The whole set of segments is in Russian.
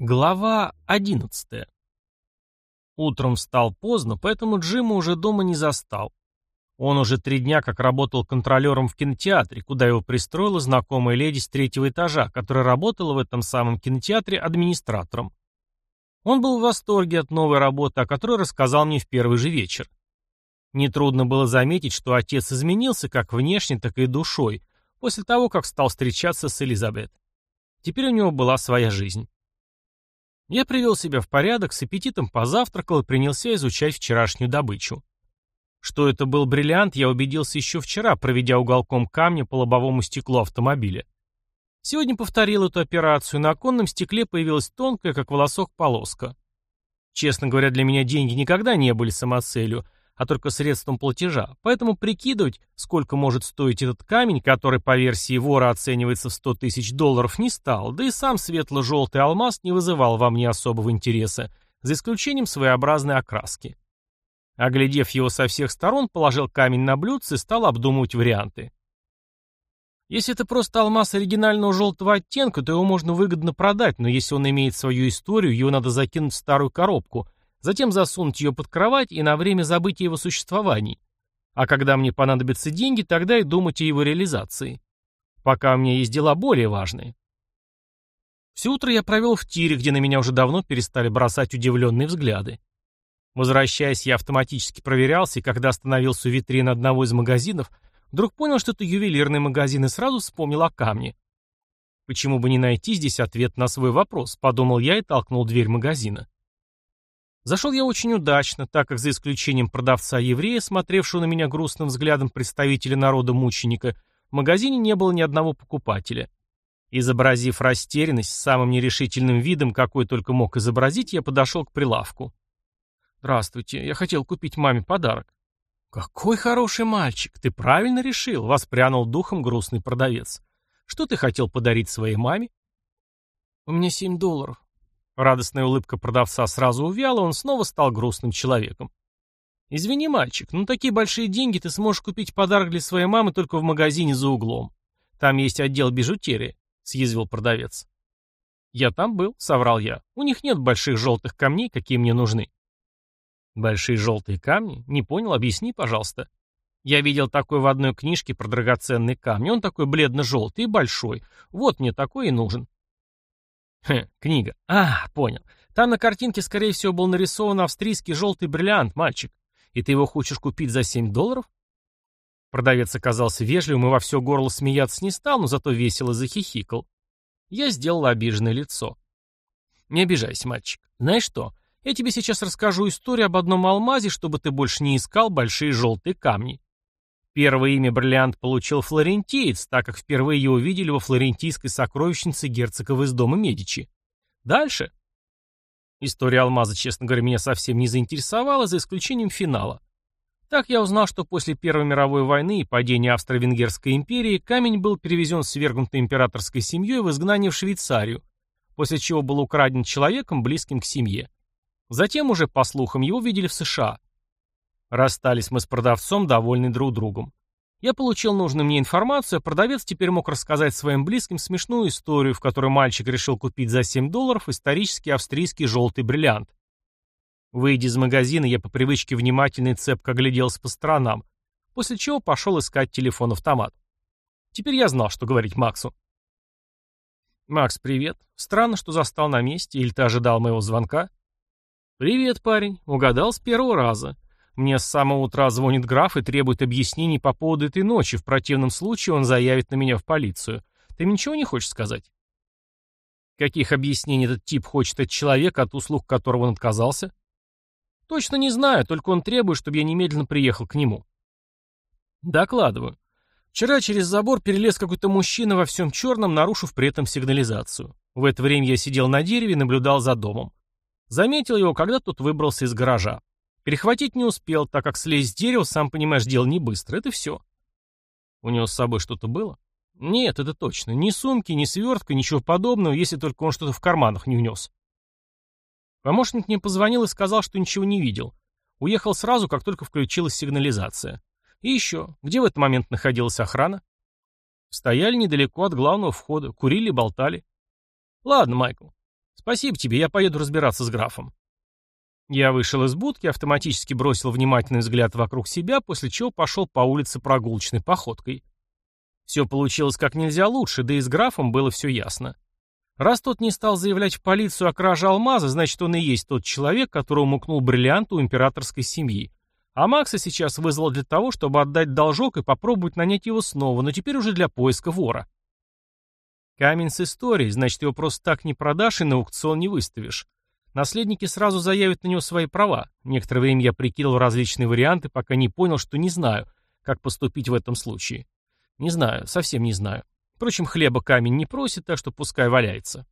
Глава 11. Утром встал поздно, поэтому Джима уже дома не застал. Он уже три дня как работал контролером в кинотеатре, куда его пристроила знакомая леди с третьего этажа, которая работала в этом самом кинотеатре администратором. Он был в восторге от новой работы, о которой рассказал мне в первый же вечер. Нетрудно было заметить, что отец изменился как внешне, так и душой, после того, как стал встречаться с Элизабет. Теперь у него была своя жизнь. Я привел себя в порядок, с аппетитом позавтракал и принялся изучать вчерашнюю добычу. Что это был бриллиант, я убедился еще вчера, проведя уголком камня по лобовому стеклу автомобиля. Сегодня повторил эту операцию, на оконном стекле появилась тонкая, как волосок, полоска. Честно говоря, для меня деньги никогда не были самоцелью, а только средством платежа, поэтому прикидывать, сколько может стоить этот камень, который по версии вора оценивается в 100 тысяч долларов, не стал, да и сам светло-желтый алмаз не вызывал во мне особого интереса, за исключением своеобразной окраски. Оглядев его со всех сторон, положил камень на блюдце и стал обдумывать варианты. Если это просто алмаз оригинального желтого оттенка, то его можно выгодно продать, но если он имеет свою историю, его надо закинуть в старую коробку – затем засунуть ее под кровать и на время забыть о его существовании. А когда мне понадобятся деньги, тогда и думать о его реализации. Пока у меня есть дела более важные. Все утро я провел в тире, где на меня уже давно перестали бросать удивленные взгляды. Возвращаясь, я автоматически проверялся, и когда остановился у витрины одного из магазинов, вдруг понял, что это ювелирный магазин, и сразу вспомнил о камне. Почему бы не найти здесь ответ на свой вопрос, подумал я и толкнул дверь магазина. Зашел я очень удачно, так как за исключением продавца-еврея, смотревшего на меня грустным взглядом представителя народа-мученика, в магазине не было ни одного покупателя. Изобразив растерянность самым нерешительным видом, какой только мог изобразить, я подошел к прилавку. «Здравствуйте, я хотел купить маме подарок». «Какой хороший мальчик, ты правильно решил», — воспрянул духом грустный продавец. «Что ты хотел подарить своей маме?» «У меня семь долларов. Радостная улыбка продавца сразу увяла, он снова стал грустным человеком. «Извини, мальчик, но такие большие деньги ты сможешь купить подарок для своей мамы только в магазине за углом. Там есть отдел бижутерии», — съязвил продавец. «Я там был», — соврал я. «У них нет больших желтых камней, какие мне нужны». «Большие желтые камни? Не понял, объясни, пожалуйста». Я видел такой в одной книжке про драгоценные камни. Он такой бледно-желтый и большой. Вот мне такой и нужен. Хм, книга. А, понял. Там на картинке, скорее всего, был нарисован австрийский желтый бриллиант, мальчик. И ты его хочешь купить за 7 долларов? Продавец оказался вежливым и во все горло смеяться не стал, но зато весело захихикал. Я сделал обиженное лицо. Не обижайся, мальчик. Знаешь что? Я тебе сейчас расскажу историю об одном алмазе, чтобы ты больше не искал большие желтые камни. Первое имя бриллиант получил флорентиец, так как впервые его видели во флорентийской сокровищнице герцогов из дома Медичи. Дальше. История алмаза, честно говоря, меня совсем не заинтересовала, за исключением финала. Так я узнал, что после Первой мировой войны и падения Австро-Венгерской империи камень был перевезен свергнутой императорской семьей в изгнание в Швейцарию, после чего был украден человеком, близким к семье. Затем уже, по слухам, его видели в США. Расстались мы с продавцом, довольны друг другом. Я получил нужную мне информацию, а продавец теперь мог рассказать своим близким смешную историю, в которой мальчик решил купить за 7 долларов исторический австрийский желтый бриллиант. Выйдя из магазина, я по привычке внимательно и цепко огляделся по сторонам, после чего пошел искать телефон-автомат. Теперь я знал, что говорить Максу. «Макс, привет. Странно, что застал на месте, или ты ожидал моего звонка?» «Привет, парень. Угадал с первого раза. Мне с самого утра звонит граф и требует объяснений по поводу этой ночи. В противном случае он заявит на меня в полицию. Ты ничего не хочешь сказать? Каких объяснений этот тип хочет от человека, от услуг которого он отказался? Точно не знаю, только он требует, чтобы я немедленно приехал к нему. Докладываю. Вчера через забор перелез какой-то мужчина во всем черном, нарушив при этом сигнализацию. В это время я сидел на дереве и наблюдал за домом. Заметил его, когда тот выбрался из гаража. Перехватить не успел, так как слезть с дерева, сам понимаешь, дело не быстро. Это все. У него с собой что-то было? Нет, это точно. Ни сумки, ни свертка, ничего подобного, если только он что-то в карманах не унес. Помощник мне позвонил и сказал, что ничего не видел. Уехал сразу, как только включилась сигнализация. И еще, где в этот момент находилась охрана? Стояли недалеко от главного входа, курили болтали. Ладно, Майкл. Спасибо тебе, я поеду разбираться с графом. Я вышел из будки, автоматически бросил внимательный взгляд вокруг себя, после чего пошел по улице прогулочной походкой. Все получилось как нельзя лучше, да и с графом было все ясно. Раз тот не стал заявлять в полицию о краже алмаза, значит, он и есть тот человек, которого мукнул бриллиант у императорской семьи. А Макса сейчас вызвал для того, чтобы отдать должок и попробовать нанять его снова, но теперь уже для поиска вора. Камень с историей, значит, его просто так не продашь и на аукцион не выставишь. Наследники сразу заявят на него свои права. Некоторое время я прикидывал различные варианты, пока не понял, что не знаю, как поступить в этом случае. Не знаю, совсем не знаю. Впрочем, хлеба камень не просит, так что пускай валяется.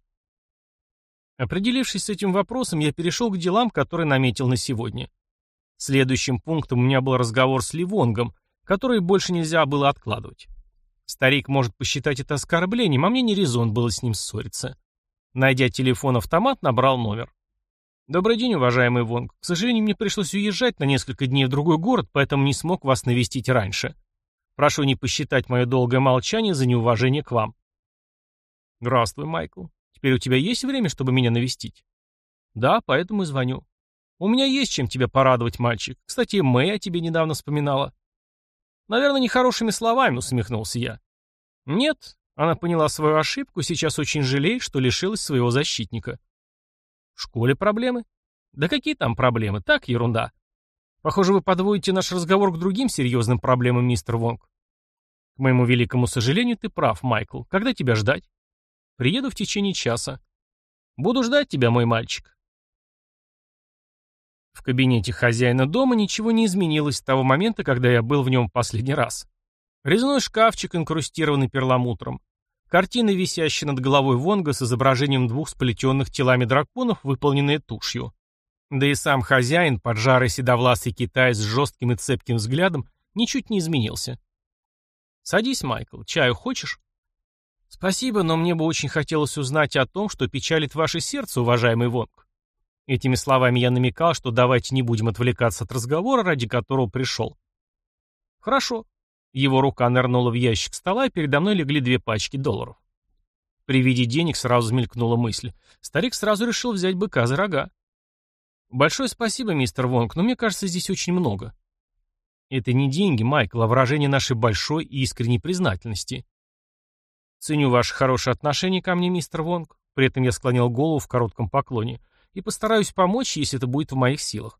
Определившись с этим вопросом, я перешел к делам, которые наметил на сегодня. Следующим пунктом у меня был разговор с Ливонгом, который больше нельзя было откладывать. Старик может посчитать это оскорблением, а мне не резон было с ним ссориться. Найдя телефон-автомат, набрал номер. «Добрый день, уважаемый Вонг. К сожалению, мне пришлось уезжать на несколько дней в другой город, поэтому не смог вас навестить раньше. Прошу не посчитать мое долгое молчание за неуважение к вам». «Здравствуй, Майкл. Теперь у тебя есть время, чтобы меня навестить?» «Да, поэтому и звоню. У меня есть чем тебя порадовать, мальчик. Кстати, Мэй о тебе недавно вспоминала». «Наверное, нехорошими словами», — усмехнулся я. «Нет, она поняла свою ошибку и сейчас очень жалеет, что лишилась своего защитника». «В школе проблемы?» «Да какие там проблемы? Так, ерунда. Похоже, вы подводите наш разговор к другим серьезным проблемам, мистер Вонг. К моему великому сожалению, ты прав, Майкл. Когда тебя ждать? Приеду в течение часа. Буду ждать тебя, мой мальчик. В кабинете хозяина дома ничего не изменилось с того момента, когда я был в нем последний раз. Резной шкафчик, инкрустированный перламутром. Картина, висящая над головой Вонга с изображением двух сплетенных телами драконов, выполненная тушью. Да и сам хозяин, поджарый седовласый китаец с жестким и цепким взглядом, ничуть не изменился. «Садись, Майкл. Чаю хочешь?» «Спасибо, но мне бы очень хотелось узнать о том, что печалит ваше сердце, уважаемый Вонг». Этими словами я намекал, что давайте не будем отвлекаться от разговора, ради которого пришел. «Хорошо». Его рука нырнула в ящик стола, и передо мной легли две пачки долларов. При виде денег сразу мелькнула мысль. Старик сразу решил взять быка за рога. Большое спасибо, мистер Вонг, но мне кажется, здесь очень много. Это не деньги, Майкл, а выражение нашей большой и искренней признательности. Ценю ваше хорошее отношение ко мне, мистер Вонг. При этом я склонил голову в коротком поклоне. И постараюсь помочь, если это будет в моих силах.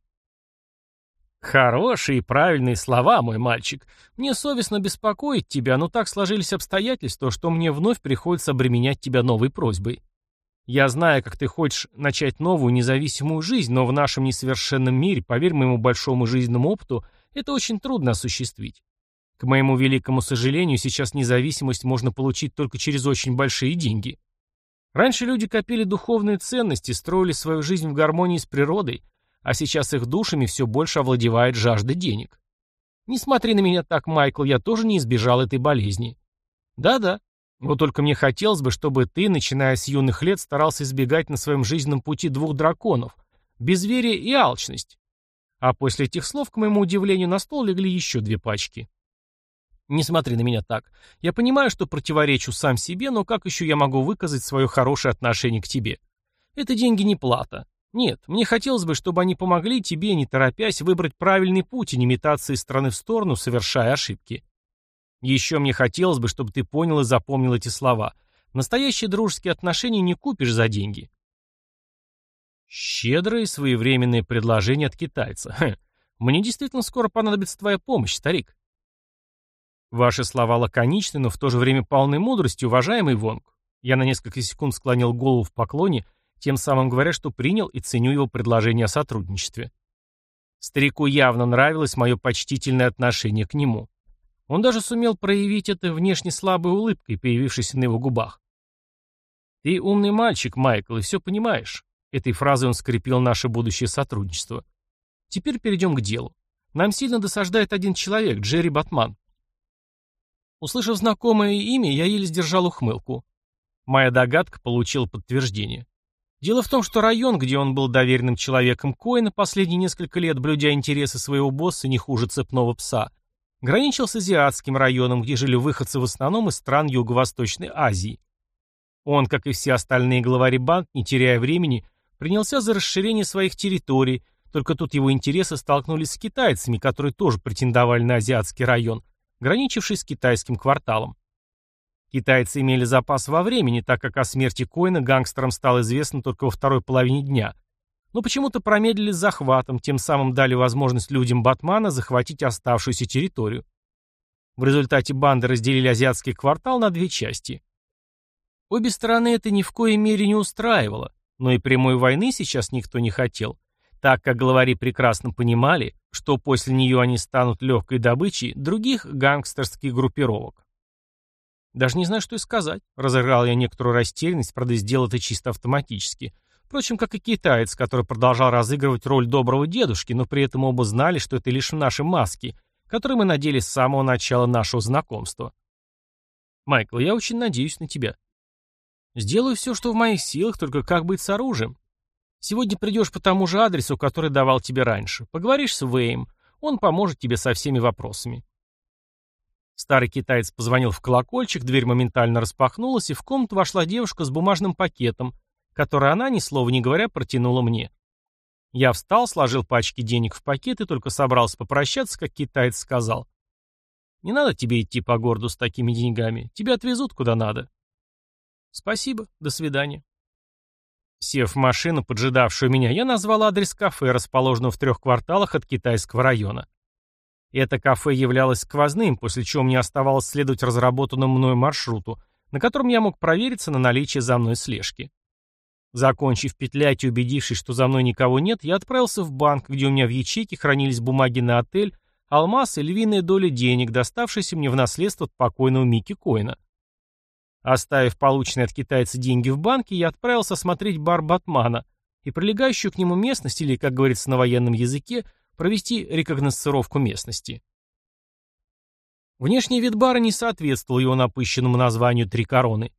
Хорошие и правильные слова, мой мальчик. Мне совестно беспокоить тебя, но так сложились обстоятельства, что мне вновь приходится обременять тебя новой просьбой. Я знаю, как ты хочешь начать новую независимую жизнь, но в нашем несовершенном мире, поверь моему большому жизненному опыту, это очень трудно осуществить. К моему великому сожалению, сейчас независимость можно получить только через очень большие деньги. Раньше люди копили духовные ценности, строили свою жизнь в гармонии с природой, а сейчас их душами все больше овладевает жажда денег. Не смотри на меня так, Майкл, я тоже не избежал этой болезни. Да-да, вот только мне хотелось бы, чтобы ты, начиная с юных лет, старался избегать на своем жизненном пути двух драконов – безверие и алчность. А после этих слов, к моему удивлению, на стол легли еще две пачки. Не смотри на меня так. Я понимаю, что противоречу сам себе, но как еще я могу выказать свое хорошее отношение к тебе? Это деньги не плата. Нет, мне хотелось бы, чтобы они помогли тебе, не торопясь, выбрать правильный путь и не метаться из стороны в сторону, совершая ошибки. Еще мне хотелось бы, чтобы ты понял и запомнил эти слова. Настоящие дружеские отношения не купишь за деньги. Щедрое и своевременное предложение от китайца. Хм. Мне действительно скоро понадобится твоя помощь, старик. Ваши слова лаконичны, но в то же время полны мудрости, уважаемый Вонг. Я на несколько секунд склонил голову в поклоне, тем самым говоря, что принял и ценю его предложение о сотрудничестве. Старику явно нравилось мое почтительное отношение к нему. Он даже сумел проявить это внешне слабой улыбкой, появившейся на его губах. «Ты умный мальчик, Майкл, и все понимаешь». Этой фразой он скрепил наше будущее сотрудничество. Теперь перейдем к делу. Нам сильно досаждает один человек, Джерри Батман. Услышав знакомое имя, я еле сдержал ухмылку. Моя догадка получила подтверждение. Дело в том, что район, где он был доверенным человеком Коина последние несколько лет, блюдя интересы своего босса не хуже цепного пса, граничил с азиатским районом, где жили выходцы в основном из стран Юго-Восточной Азии. Он, как и все остальные главари банд, не теряя времени, принялся за расширение своих территорий, только тут его интересы столкнулись с китайцами, которые тоже претендовали на азиатский район, граничивший с китайским кварталом. Китайцы имели запас во времени, так как о смерти Коина гангстерам стало известно только во второй половине дня. Но почему-то промедлили с захватом, тем самым дали возможность людям Батмана захватить оставшуюся территорию. В результате банды разделили азиатский квартал на две части. Обе стороны это ни в коей мере не устраивало, но и прямой войны сейчас никто не хотел, так как главари прекрасно понимали, что после нее они станут легкой добычей других гангстерских группировок. Даже не знаю, что и сказать. Разыграл я некоторую растерянность, правда, сделал это чисто автоматически. Впрочем, как и китаец, который продолжал разыгрывать роль доброго дедушки, но при этом оба знали, что это лишь наши маски, которые мы надели с самого начала нашего знакомства. Майкл, я очень надеюсь на тебя. Сделаю все, что в моих силах, только как быть с оружием? Сегодня придешь по тому же адресу, который давал тебе раньше. Поговоришь с Вэем. Он поможет тебе со всеми вопросами. Старый китаец позвонил в колокольчик, дверь моментально распахнулась, и в комнату вошла девушка с бумажным пакетом, который она, ни слова не говоря, протянула мне. Я встал, сложил пачки денег в пакет и только собрался попрощаться, как китаец сказал. «Не надо тебе идти по городу с такими деньгами. Тебя отвезут куда надо». «Спасибо. До свидания». Сев в машину, поджидавшую меня, я назвал адрес кафе, расположенного в трех кварталах от китайского района. Это кафе являлось сквозным, после чего мне оставалось следовать разработанному мною маршруту, на котором я мог провериться на наличие за мной слежки. Закончив петлять и убедившись, что за мной никого нет, я отправился в банк, где у меня в ячейке хранились бумаги на отель, алмаз и львиная доля денег, доставшиеся мне в наследство от покойного Микки Коина. Оставив полученные от китайца деньги в банке, я отправился осмотреть бар Батмана и прилегающую к нему местность, или, как говорится на военном языке, провести рекогносцировку местности. Внешний вид бара не соответствовал его напыщенному названию «Три короны».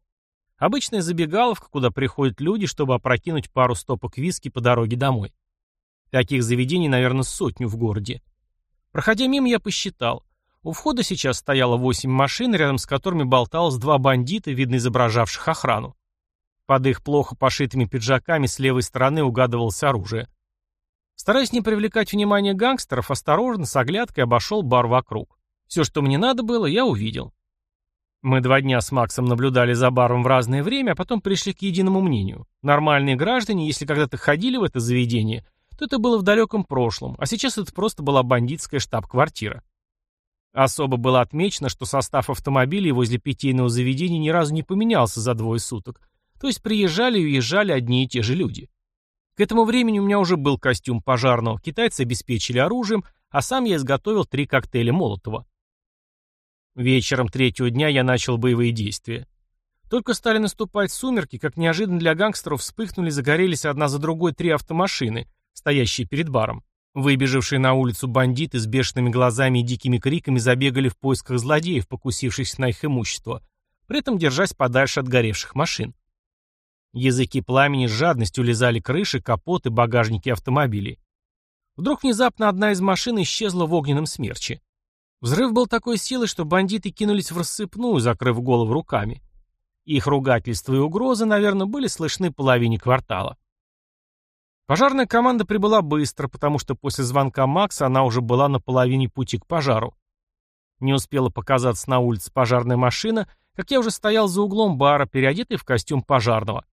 Обычная забегаловка, куда приходят люди, чтобы опрокинуть пару стопок виски по дороге домой. Таких заведений, наверное, сотню в городе. Проходя мимо, я посчитал. У входа сейчас стояло восемь машин, рядом с которыми болталось два бандита, видно изображавших охрану. Под их плохо пошитыми пиджаками с левой стороны угадывалось оружие. Стараясь не привлекать внимание гангстеров, осторожно, с оглядкой обошел бар вокруг. Все, что мне надо было, я увидел. Мы два дня с Максом наблюдали за баром в разное время, а потом пришли к единому мнению. Нормальные граждане, если когда-то ходили в это заведение, то это было в далеком прошлом, а сейчас это просто была бандитская штаб-квартира. Особо было отмечено, что состав автомобилей возле питейного заведения ни разу не поменялся за двое суток, то есть приезжали и уезжали одни и те же люди. К этому времени у меня уже был костюм пожарного, китайцы обеспечили оружием, а сам я изготовил три коктейля Молотова. Вечером третьего дня я начал боевые действия. Только стали наступать сумерки, как неожиданно для гангстеров вспыхнули и загорелись одна за другой три автомашины, стоящие перед баром. Выбежавшие на улицу бандиты с бешеными глазами и дикими криками забегали в поисках злодеев, покусившихся на их имущество, при этом держась подальше от горевших машин. Языки пламени с жадностью лизали крыши, капоты, багажники автомобилей. Вдруг внезапно одна из машин исчезла в огненном смерче. Взрыв был такой силы, что бандиты кинулись в рассыпную, закрыв голову руками. Их ругательства и угрозы, наверное, были слышны половине квартала. Пожарная команда прибыла быстро, потому что после звонка Макса она уже была на половине пути к пожару. Не успела показаться на улице пожарная машина, как я уже стоял за углом бара, переодетый в костюм пожарного.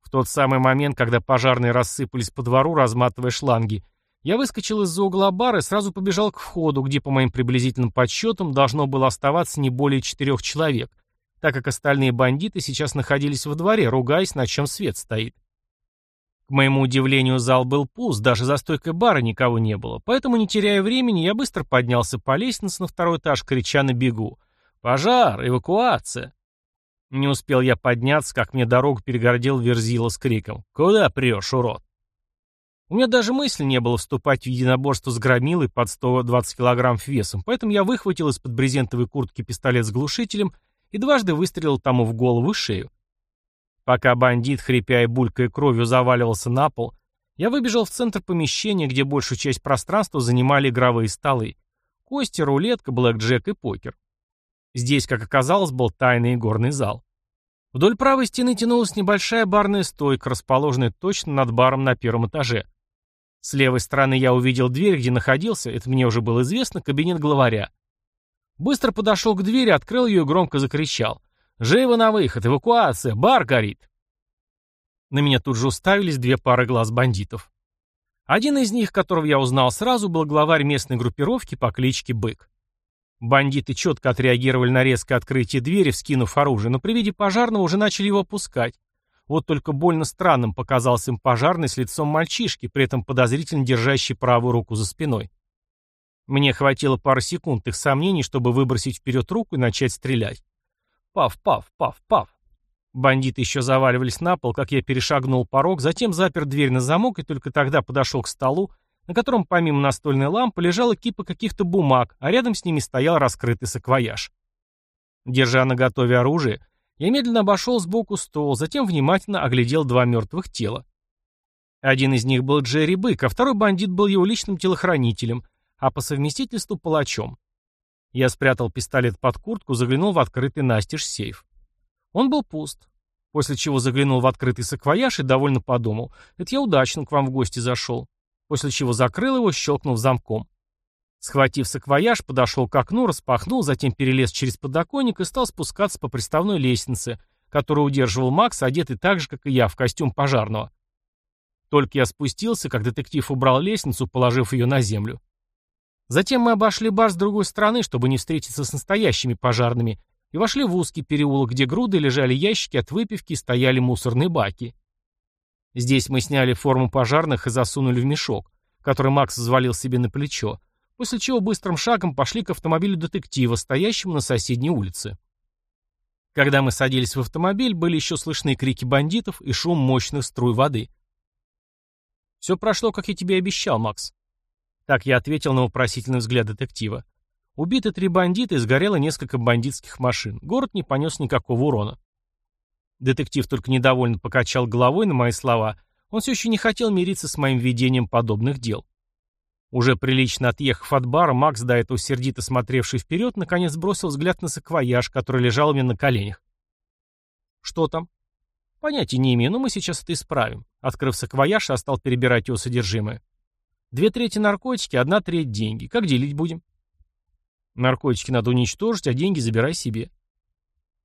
В тот самый момент, когда пожарные рассыпались по двору, разматывая шланги, я выскочил из-за угла бара и сразу побежал к входу, где, по моим приблизительным подсчетам, должно было оставаться не более четырех человек, так как остальные бандиты сейчас находились во дворе, ругаясь, на чем свет стоит. К моему удивлению, зал был пуст, даже за стойкой бара никого не было, поэтому, не теряя времени, я быстро поднялся по лестнице на второй этаж, крича на бегу. «Пожар! Эвакуация!» Не успел я подняться, как мне дорогу перегородил Верзила с криком «Куда прешь, урод?». У меня даже мысли не было вступать в единоборство с громилой под 120 килограмм весом, поэтому я выхватил из-под брезентовой куртки пистолет с глушителем и дважды выстрелил тому в голову и шею. Пока бандит, хрипя и булькая кровью, заваливался на пол, я выбежал в центр помещения, где большую часть пространства занимали игровые столы. Кости, рулетка, блэкджек и покер. Здесь, как оказалось, был тайный игорный зал. Вдоль правой стены тянулась небольшая барная стойка, расположенная точно над баром на первом этаже. С левой стороны я увидел дверь, где находился, это мне уже было известно, кабинет главаря. Быстро подошел к двери, открыл ее и громко закричал. «Живо на выход! Эвакуация! Бар горит!» На меня тут же уставились две пары глаз бандитов. Один из них, которого я узнал сразу, был главарь местной группировки по кличке Бык. Бандиты четко отреагировали на резкое открытие двери, вскинув оружие, но при виде пожарного уже начали его опускать. Вот только больно странным показался им пожарный с лицом мальчишки, при этом подозрительно держащий правую руку за спиной. Мне хватило пары секунд их сомнений, чтобы выбросить вперед руку и начать стрелять. Пав, пав, пав, пав. Бандиты еще заваливались на пол, как я перешагнул порог, затем запер дверь на замок и только тогда подошел к столу, на котором помимо настольной лампы лежала кипа каких-то бумаг, а рядом с ними стоял раскрытый саквояж. Держа на готове оружие, я медленно обошел сбоку стол, затем внимательно оглядел два мертвых тела. Один из них был Джерри Бык, а второй бандит был его личным телохранителем, а по совместительству палачом. Я спрятал пистолет под куртку, заглянул в открытый настежь сейф. Он был пуст, после чего заглянул в открытый саквояж и довольно подумал, это я удачно к вам в гости зашел, после чего закрыл его, щелкнув замком. Схватив саквояж, подошел к окну, распахнул, затем перелез через подоконник и стал спускаться по приставной лестнице, которую удерживал Макс, одетый так же, как и я, в костюм пожарного. Только я спустился, как детектив убрал лестницу, положив ее на землю. Затем мы обошли бар с другой стороны, чтобы не встретиться с настоящими пожарными, и вошли в узкий переулок, где груды лежали ящики от выпивки и стояли мусорные баки. Здесь мы сняли форму пожарных и засунули в мешок, который Макс взвалил себе на плечо, после чего быстрым шагом пошли к автомобилю детектива, стоящему на соседней улице. Когда мы садились в автомобиль, были еще слышны крики бандитов и шум мощных струй воды. «Все прошло, как я тебе обещал, Макс». Так я ответил на вопросительный взгляд детектива. Убиты три бандита и сгорело несколько бандитских машин. Город не понес никакого урона. Детектив только недовольно покачал головой на мои слова. Он все еще не хотел мириться с моим ведением подобных дел. Уже прилично отъехав от бара, Макс, до этого сердито смотревший вперед, наконец бросил взгляд на саквояж, который лежал у меня на коленях. «Что там?» «Понятия не имею, но мы сейчас это исправим». Открыв саквояж, я стал перебирать его содержимое. «Две трети наркотики, одна треть деньги. Как делить будем?» «Наркотики надо уничтожить, а деньги забирай себе».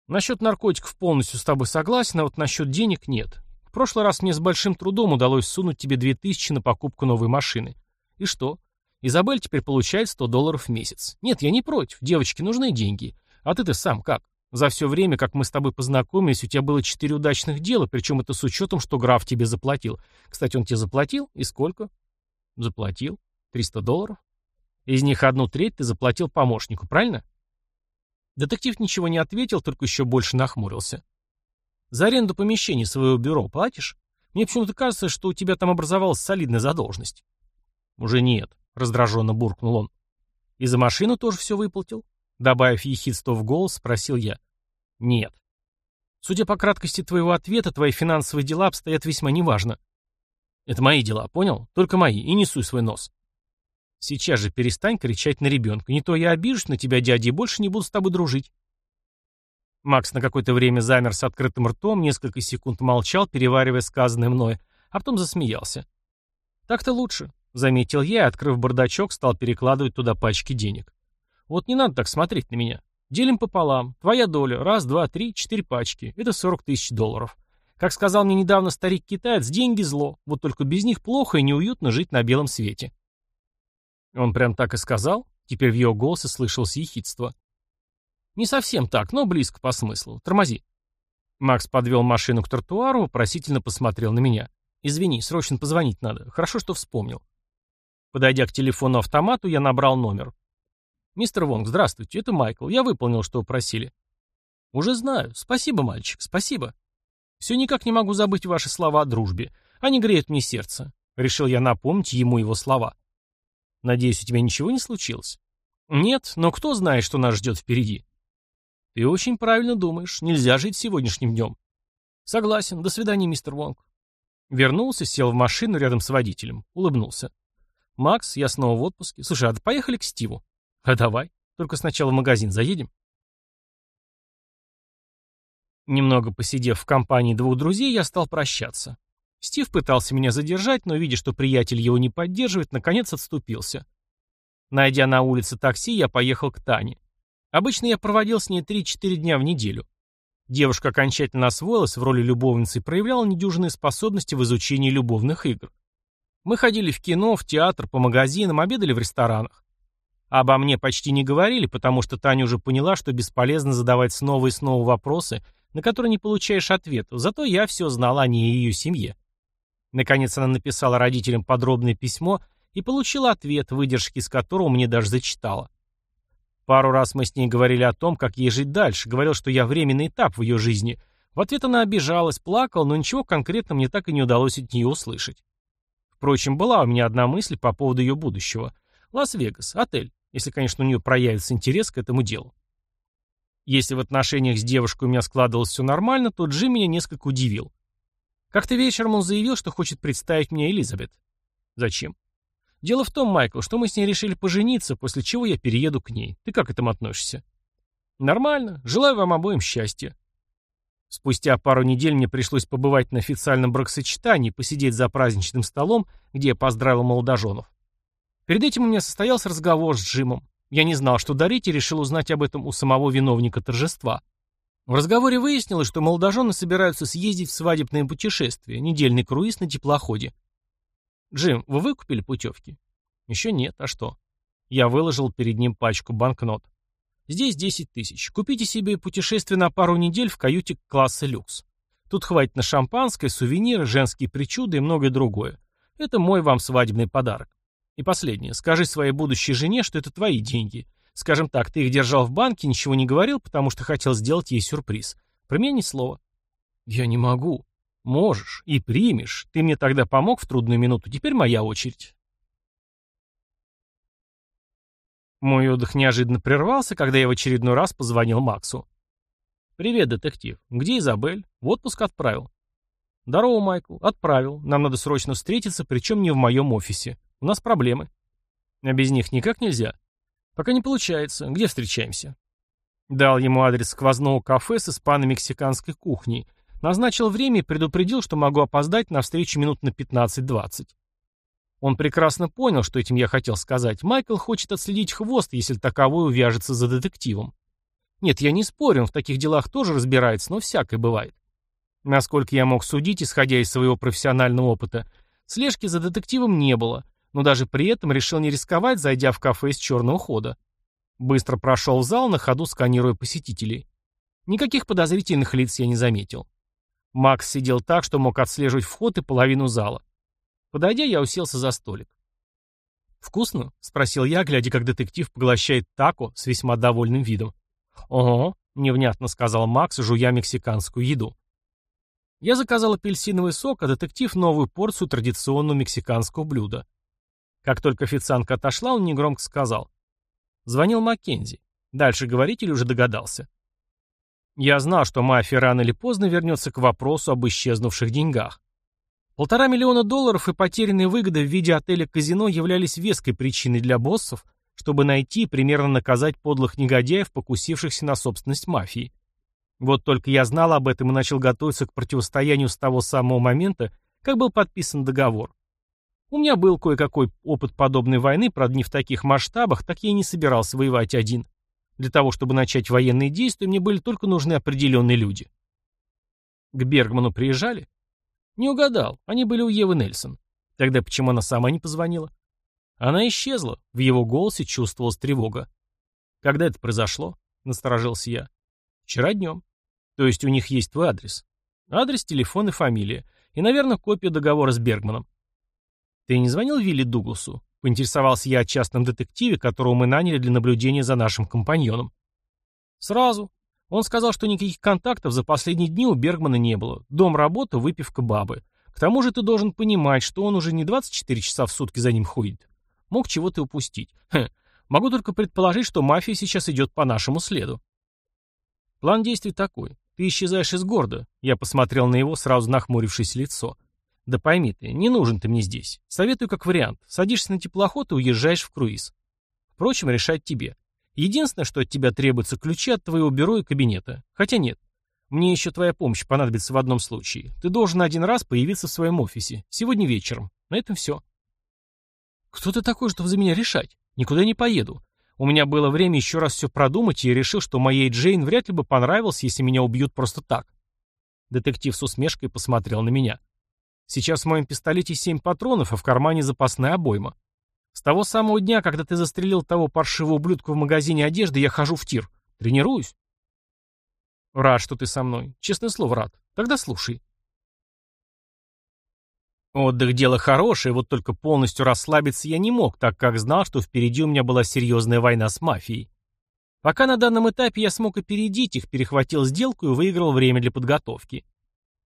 «Насчет наркотиков полностью с тобой согласен, а вот насчет денег нет. В прошлый раз мне с большим трудом удалось сунуть тебе две тысячи на покупку новой машины. И что? Изабель теперь получает 100 долларов в месяц. Нет, я не против. Девочке нужны деньги. А ты-то сам как? За все время, как мы с тобой познакомились, у тебя было четыре удачных дела, причем это с учетом, что граф тебе заплатил. Кстати, он тебе заплатил? И сколько? Заплатил. 300 долларов. Из них одну треть ты заплатил помощнику, правильно? Детектив ничего не ответил, только еще больше нахмурился. За аренду помещений своего бюро платишь? Мне почему-то кажется, что у тебя там образовалась солидная задолженность. «Уже нет», — раздраженно буркнул он. «И за машину тоже все выплатил?» Добавив ехидство в голос, спросил я. «Нет». «Судя по краткости твоего ответа, твои финансовые дела обстоят весьма неважно». «Это мои дела, понял? Только мои, и не суй свой нос». «Сейчас же перестань кричать на ребенка, не то я обижусь на тебя, дядя, и больше не буду с тобой дружить». Макс на какое-то время замер с открытым ртом, несколько секунд молчал, переваривая сказанное мной, а потом засмеялся. «Так-то лучше. Заметил я открыв бардачок, стал перекладывать туда пачки денег. Вот не надо так смотреть на меня. Делим пополам. Твоя доля. Раз, два, три, четыре пачки. Это 40 тысяч долларов. Как сказал мне недавно старик-китаец, деньги зло. Вот только без них плохо и неуютно жить на белом свете. Он прям так и сказал? Теперь в его голосе слышалось ехидство. Не совсем так, но близко по смыслу. Тормози. Макс подвел машину к тротуару, вопросительно посмотрел на меня. «Извини, срочно позвонить надо. Хорошо, что вспомнил». Подойдя к телефону-автомату, я набрал номер. «Мистер Вонг, здравствуйте, это Майкл. Я выполнил, что вы просили». «Уже знаю. Спасибо, мальчик, спасибо. Все никак не могу забыть ваши слова о дружбе. Они греют мне сердце». Решил я напомнить ему его слова. «Надеюсь, у тебя ничего не случилось?» «Нет, но кто знает, что нас ждет впереди?» «Ты очень правильно думаешь. Нельзя жить сегодняшним днем». «Согласен. До свидания, мистер Вонг». Вернулся, сел в машину рядом с водителем. Улыбнулся. «Макс, я снова в отпуске. Слушай, а поехали к Стиву?» «А давай. Только сначала в магазин заедем». Немного посидев в компании двух друзей, я стал прощаться. Стив пытался меня задержать, но, видя, что приятель его не поддерживает, наконец отступился. Найдя на улице такси, я поехал к Тане. Обычно я проводил с ней 3-4 дня в неделю. Девушка окончательно освоилась в роли любовницы и проявляла недюжинные способности в изучении любовных игр. Мы ходили в кино, в театр, по магазинам, обедали в ресторанах. Обо мне почти не говорили, потому что Таня уже поняла, что бесполезно задавать снова и снова вопросы, на которые не получаешь ответа, зато я все знал о ней и ее семье. Наконец она написала родителям подробное письмо и получила ответ, выдержки из которого мне даже зачитала. Пару раз мы с ней говорили о том, как ей жить дальше, говорил, что я временный этап в ее жизни. В ответ она обижалась, плакала, но ничего конкретно мне так и не удалось от нее услышать. Впрочем, была у меня одна мысль по поводу ее будущего. Лас-Вегас, отель, если, конечно, у нее проявится интерес к этому делу. Если в отношениях с девушкой у меня складывалось все нормально, то Джим меня несколько удивил. Как-то вечером он заявил, что хочет представить мне Элизабет. Зачем? Дело в том, Майкл, что мы с ней решили пожениться, после чего я перееду к ней. Ты как к этому относишься? Нормально. Желаю вам обоим счастья. Спустя пару недель мне пришлось побывать на официальном бракосочетании, посидеть за праздничным столом, где я поздравил молодоженов. Перед этим у меня состоялся разговор с Джимом. Я не знал, что дарить, и решил узнать об этом у самого виновника торжества. В разговоре выяснилось, что молодожены собираются съездить в свадебное путешествие, недельный круиз на теплоходе. «Джим, вы выкупили путевки?» «Еще нет, а что?» Я выложил перед ним пачку банкнот. «Здесь 10 тысяч. Купите себе путешествие на пару недель в каюте класса люкс. Тут хватит на шампанское, сувениры, женские причуды и многое другое. Это мой вам свадебный подарок. И последнее. Скажи своей будущей жене, что это твои деньги. Скажем так, ты их держал в банке, ничего не говорил, потому что хотел сделать ей сюрприз. Про меня ни слова. Я не могу. Можешь. И примешь. Ты мне тогда помог в трудную минуту, теперь моя очередь. Мой отдых неожиданно прервался, когда я в очередной раз позвонил Максу. «Привет, детектив. Где Изабель? В отпуск отправил». «Здорово, Майкл. Отправил. Нам надо срочно встретиться, причем не в моем офисе. У нас проблемы». «А без них никак нельзя?» «Пока не получается. Где встречаемся?» Дал ему адрес сквозного кафе с испано-мексиканской кухней. Назначил время и предупредил, что могу опоздать на встречу минут на 15-20. Он прекрасно понял, что этим я хотел сказать. Майкл хочет отследить хвост, если таковой увяжется за детективом. Нет, я не спорю, он в таких делах тоже разбирается, но всякое бывает. Насколько я мог судить, исходя из своего профессионального опыта, слежки за детективом не было, но даже при этом решил не рисковать, зайдя в кафе из черного хода. Быстро прошел в зал, на ходу сканируя посетителей. Никаких подозрительных лиц я не заметил. Макс сидел так, что мог отслеживать вход и половину зала. Подойдя, я уселся за столик. «Вкусно?» — спросил я, глядя, как детектив поглощает тако с весьма довольным видом. «Ого», — невнятно сказал Макс, жуя мексиканскую еду. Я заказал апельсиновый сок, а детектив — новую порцию традиционного мексиканского блюда. Как только официантка отошла, он негромко сказал. Звонил Маккензи. Дальше говорить или уже догадался? Я знал, что мафия рано или поздно вернется к вопросу об исчезнувших деньгах. Полтора миллиона долларов и потерянные выгоды в виде отеля-казино являлись веской причиной для боссов, чтобы найти и примерно наказать подлых негодяев, покусившихся на собственность мафии. Вот только я знал об этом и начал готовиться к противостоянию с того самого момента, как был подписан договор. У меня был кое-какой опыт подобной войны, правда не в таких масштабах, так я и не собирался воевать один. Для того, чтобы начать военные действия, мне были только нужны определенные люди. К Бергману приезжали? Не угадал, они были у Евы Нельсон. Тогда почему она сама не позвонила? Она исчезла, в его голосе чувствовалась тревога. Когда это произошло? Насторожился я. Вчера днем. То есть у них есть твой адрес. Адрес, телефон и фамилия. И, наверное, копия договора с Бергманом. «Ты не звонил Вилли Дугласу?» — поинтересовался я о частном детективе, которого мы наняли для наблюдения за нашим компаньоном. «Сразу. Он сказал, что никаких контактов за последние дни у Бергмана не было. Дом, работа, выпивка бабы. К тому же ты должен понимать, что он уже не 24 часа в сутки за ним ходит. Мог чего-то упустить. Хм. Могу только предположить, что мафия сейчас идет по нашему следу. План действий такой. Ты исчезаешь из города. Я посмотрел на его, сразу нахмурившись лицо. Да пойми ты, не нужен ты мне здесь. Советую как вариант. Садишься на теплоход и уезжаешь в круиз. Впрочем, решать тебе. Единственное, что от тебя требуется, ключи от твоего бюро и кабинета. Хотя нет. Мне еще твоя помощь понадобится в одном случае. Ты должен один раз появиться в своем офисе. Сегодня вечером. На этом все. Кто ты такой, чтобы за меня решать? Никуда не поеду. У меня было время еще раз все продумать, и я решил, что моей Джейн вряд ли бы понравилось, если меня убьют просто так. Детектив с усмешкой посмотрел на меня. Сейчас в моем пистолете семь патронов, а в кармане запасная обойма. С того самого дня, когда ты застрелил того паршивого ублюдка в магазине одежды, я хожу в тир. Тренируюсь. Рад, что ты со мной. Честное слово, рад. Тогда слушай. Отдых – дело хорошее, вот только полностью расслабиться я не мог, так как знал, что впереди у меня была серьезная война с мафией. Пока на данном этапе я смог опередить их, перехватил сделку и выиграл время для подготовки.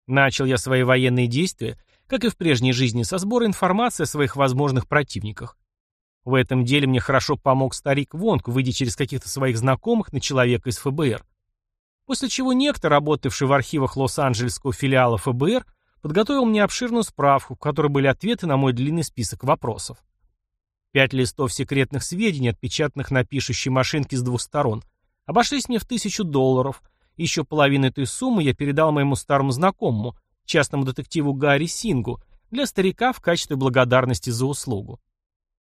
Начал я свои военные действия, как и в прежней жизни, со сбора информации о своих возможных противниках. В этом деле мне хорошо помог старик Вонг, выйдя через каких-то своих знакомых на человека из ФБР. После чего некто, работавший в архивах Лос-Анджелесского филиала ФБР, подготовил мне обширную справку, в которой были ответы на мой длинный список вопросов. Пять листов секретных сведений, отпечатанных на пишущей машинке с двух сторон, обошлись мне в тысячу долларов. Еще половину этой суммы я передал моему старому знакомому, частному детективу Гарри Сингу, для старика в качестве благодарности за услугу.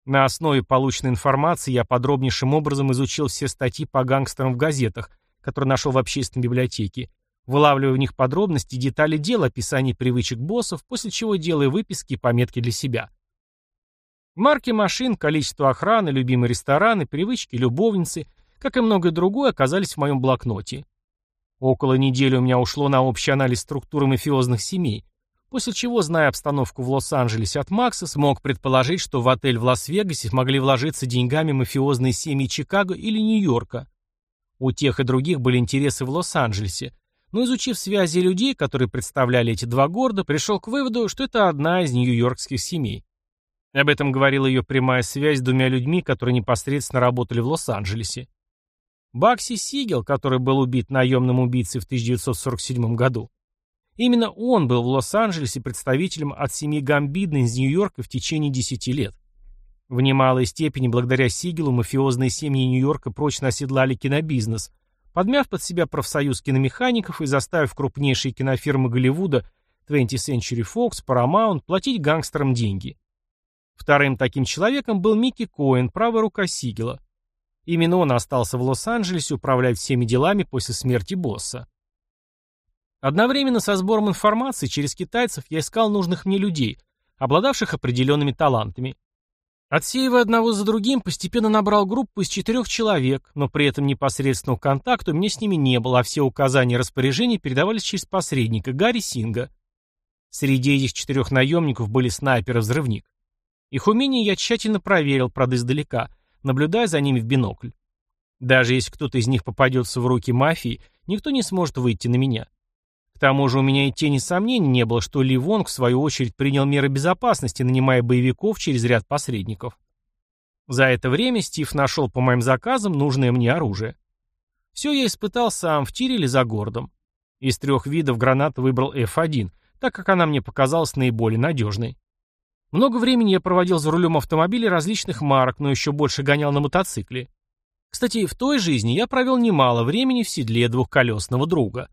На основе полученной информации я подробнейшим образом изучил все статьи по гангстерам в газетах, которые нашел в общественной библиотеке, вылавливая в них подробности детали дела, описание привычек боссов, после чего делая выписки и пометки для себя. Марки машин, количество охраны, любимые рестораны, привычки, любовницы, как и многое другое, оказались в моем блокноте. Около недели у меня ушло на общий анализ структуры мафиозных семей, после чего, зная обстановку в Лос-Анджелесе от Макса, смог предположить, что в отель в Лас-Вегасе могли вложиться деньгами мафиозные семьи Чикаго или Нью-Йорка, у тех и других были интересы в Лос-Анджелесе, но изучив связи людей, которые представляли эти два города, пришел к выводу, что это одна из нью-йоркских семей. Об этом говорила ее прямая связь с двумя людьми, которые непосредственно работали в Лос-Анджелесе. Бакси Сигел, который был убит наемным убийцей в 1947 году. Именно он был в Лос-Анджелесе представителем от семьи Гамбидна из Нью-Йорка в течение 10 лет. В немалой степени благодаря Сигелу мафиозные семьи Нью-Йорка прочно оседлали кинобизнес, подмяв под себя профсоюз киномехаников и заставив крупнейшие кинофирмы Голливуда 20th Century Fox, Paramount платить гангстерам деньги. Вторым таким человеком был Микки Коэн, правая рука Сигела. Именно он остался в Лос-Анджелесе управлять всеми делами после смерти босса. Одновременно со сбором информации через китайцев я искал нужных мне людей, обладавших определенными талантами. Отсеивая одного за другим, постепенно набрал группу из четырех человек, но при этом непосредственного контакта у меня с ними не было, а все указания и распоряжения передавались через посредника Гарри Синга. Среди этих четырех наемников были снайпер и взрывник. Их умения я тщательно проверил, правда издалека, наблюдая за ними в бинокль. Даже если кто-то из них попадется в руки мафии, никто не сможет выйти на меня. К тому же у меня и тени сомнений не было, что Ли Вонг в свою очередь принял меры безопасности, нанимая боевиков через ряд посредников. За это время Стив нашел по моим заказам нужное мне оружие. Все я испытал сам в тире или за городом. Из трех видов гранат выбрал F1, так как она мне показалась наиболее надежной. Много времени я проводил за рулем автомобилей различных марок, но еще больше гонял на мотоцикле. Кстати, в той жизни я провел немало времени в седле двухколесного друга.